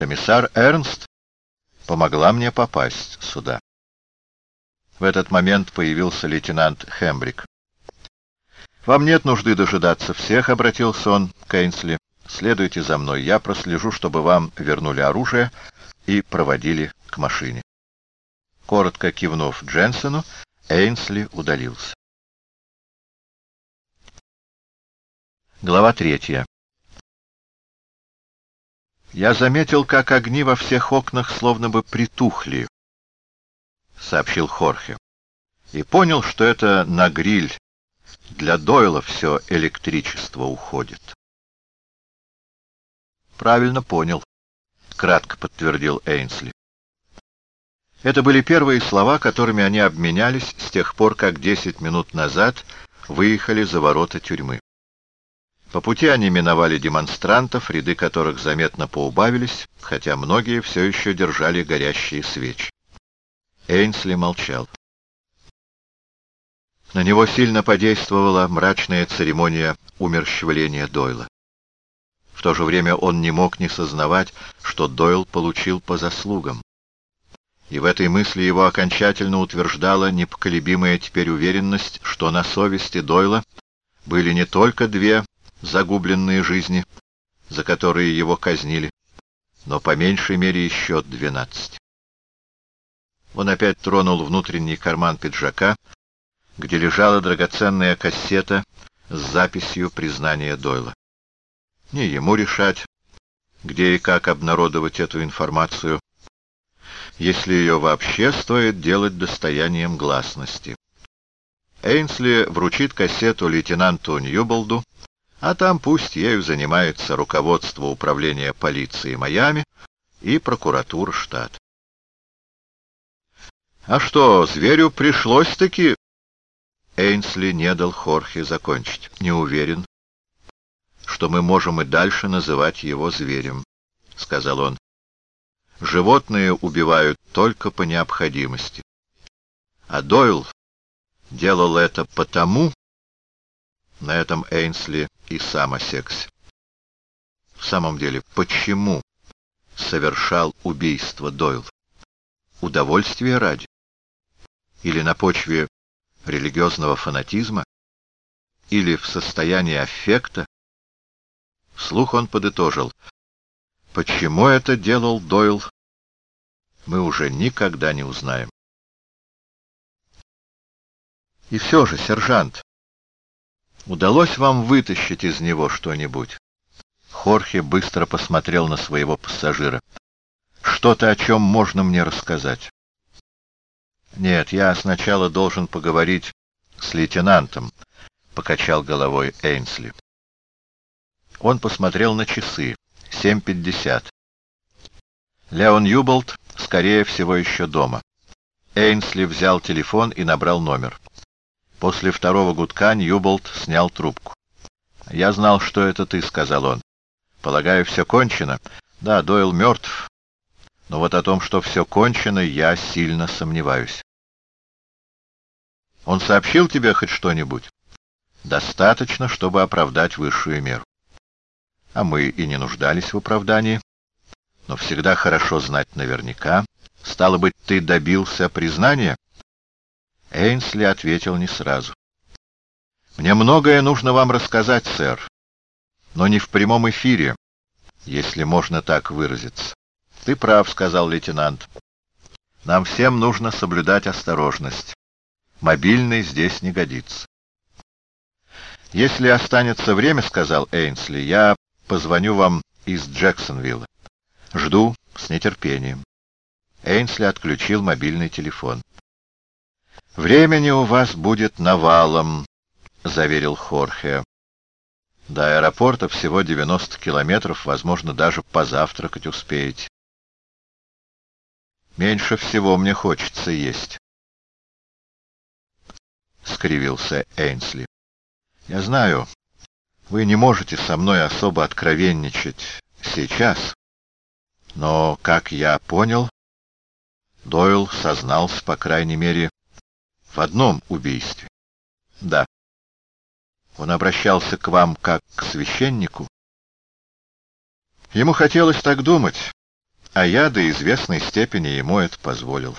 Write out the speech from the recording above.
Комиссар Эрнст помогла мне попасть сюда. В этот момент появился лейтенант Хембрик. «Вам нет нужды дожидаться всех», — обратился он к Эйнсли. «Следуйте за мной, я прослежу, чтобы вам вернули оружие и проводили к машине». Коротко кивнув Дженсену, Эйнсли удалился. Глава третья. Я заметил, как огни во всех окнах словно бы притухли, — сообщил Хорхе, — и понял, что это на гриль. Для Дойла все электричество уходит. Правильно понял, — кратко подтвердил Эйнсли. Это были первые слова, которыми они обменялись с тех пор, как десять минут назад выехали за ворота тюрьмы. По пути они миновали демонстрантов, ряды которых заметно поубавились, хотя многие все еще держали горящие свечи. Эйнсли молчал. На него сильно подействовала мрачная церемония умерщвления Дойла. В то же время он не мог не сознавать, что Дойл получил по заслугам. И в этой мысли его окончательно утверждала непоколебимая теперь уверенность, что на совести Дойла были не только две загубленные жизни, за которые его казнили, но по меньшей мере еще двенадцать. Он опять тронул внутренний карман пиджака, где лежала драгоценная кассета с записью признания Дойла. Не ему решать, где и как обнародовать эту информацию, если ее вообще стоит делать достоянием гласности. Эйнсли вручит кассету лейтенанту Ньюболду, а там пусть ею занимается руководство управления полиции Майами и прокуратура штата. А что, зверю пришлось-таки... Эйнсли не дал Хорхе закончить. Не уверен, что мы можем и дальше называть его зверем, — сказал он. Животные убивают только по необходимости. А Дойл делал это потому... На этом Эйнсли и сам осекся. В самом деле, почему совершал убийство Дойл? Удовольствие ради? Или на почве религиозного фанатизма? Или в состоянии аффекта? Вслух он подытожил. Почему это делал Дойл, мы уже никогда не узнаем. И все же, сержант, удалось вам вытащить из него что-нибудь? Хорхе быстро посмотрел на своего пассажира. Что-то, о чем можно мне рассказать? Нет, я сначала должен поговорить с лейтенантом, покачал головой Эйнсли. Он посмотрел на часы. 7.50. Леон Юболт, скорее всего, еще дома. Эйнсли взял телефон и набрал номер. После второго гудка Ньюболт снял трубку. «Я знал, что это ты», — сказал он. «Полагаю, все кончено?» «Да, Дойл мертв. Но вот о том, что все кончено, я сильно сомневаюсь». «Он сообщил тебе хоть что-нибудь?» «Достаточно, чтобы оправдать высшую меру» а мы и не нуждались в оправдании. Но всегда хорошо знать наверняка. Стало быть, ты добился признания? Эйнсли ответил не сразу. Мне многое нужно вам рассказать, сэр, но не в прямом эфире, если можно так выразиться. Ты прав, сказал лейтенант. Нам всем нужно соблюдать осторожность. Мобильный здесь не годится. Если останется время, сказал Эйнсли, я позвоню вам из Джексонвилла. Жду с нетерпением. Эйнсли отключил мобильный телефон. «Времени у вас будет навалом», — заверил Хорхе. «До аэропорта всего 90 километров, возможно, даже позавтракать успеете». «Меньше всего мне хочется есть», — скривился Эйнсли. «Я знаю, вы не можете со мной особо откровенничать сейчас. Но, как я понял, Дойл сознался, по крайней мере, в одном убийстве. Да. Он обращался к вам как к священнику? Ему хотелось так думать, а я до известной степени ему это позволил.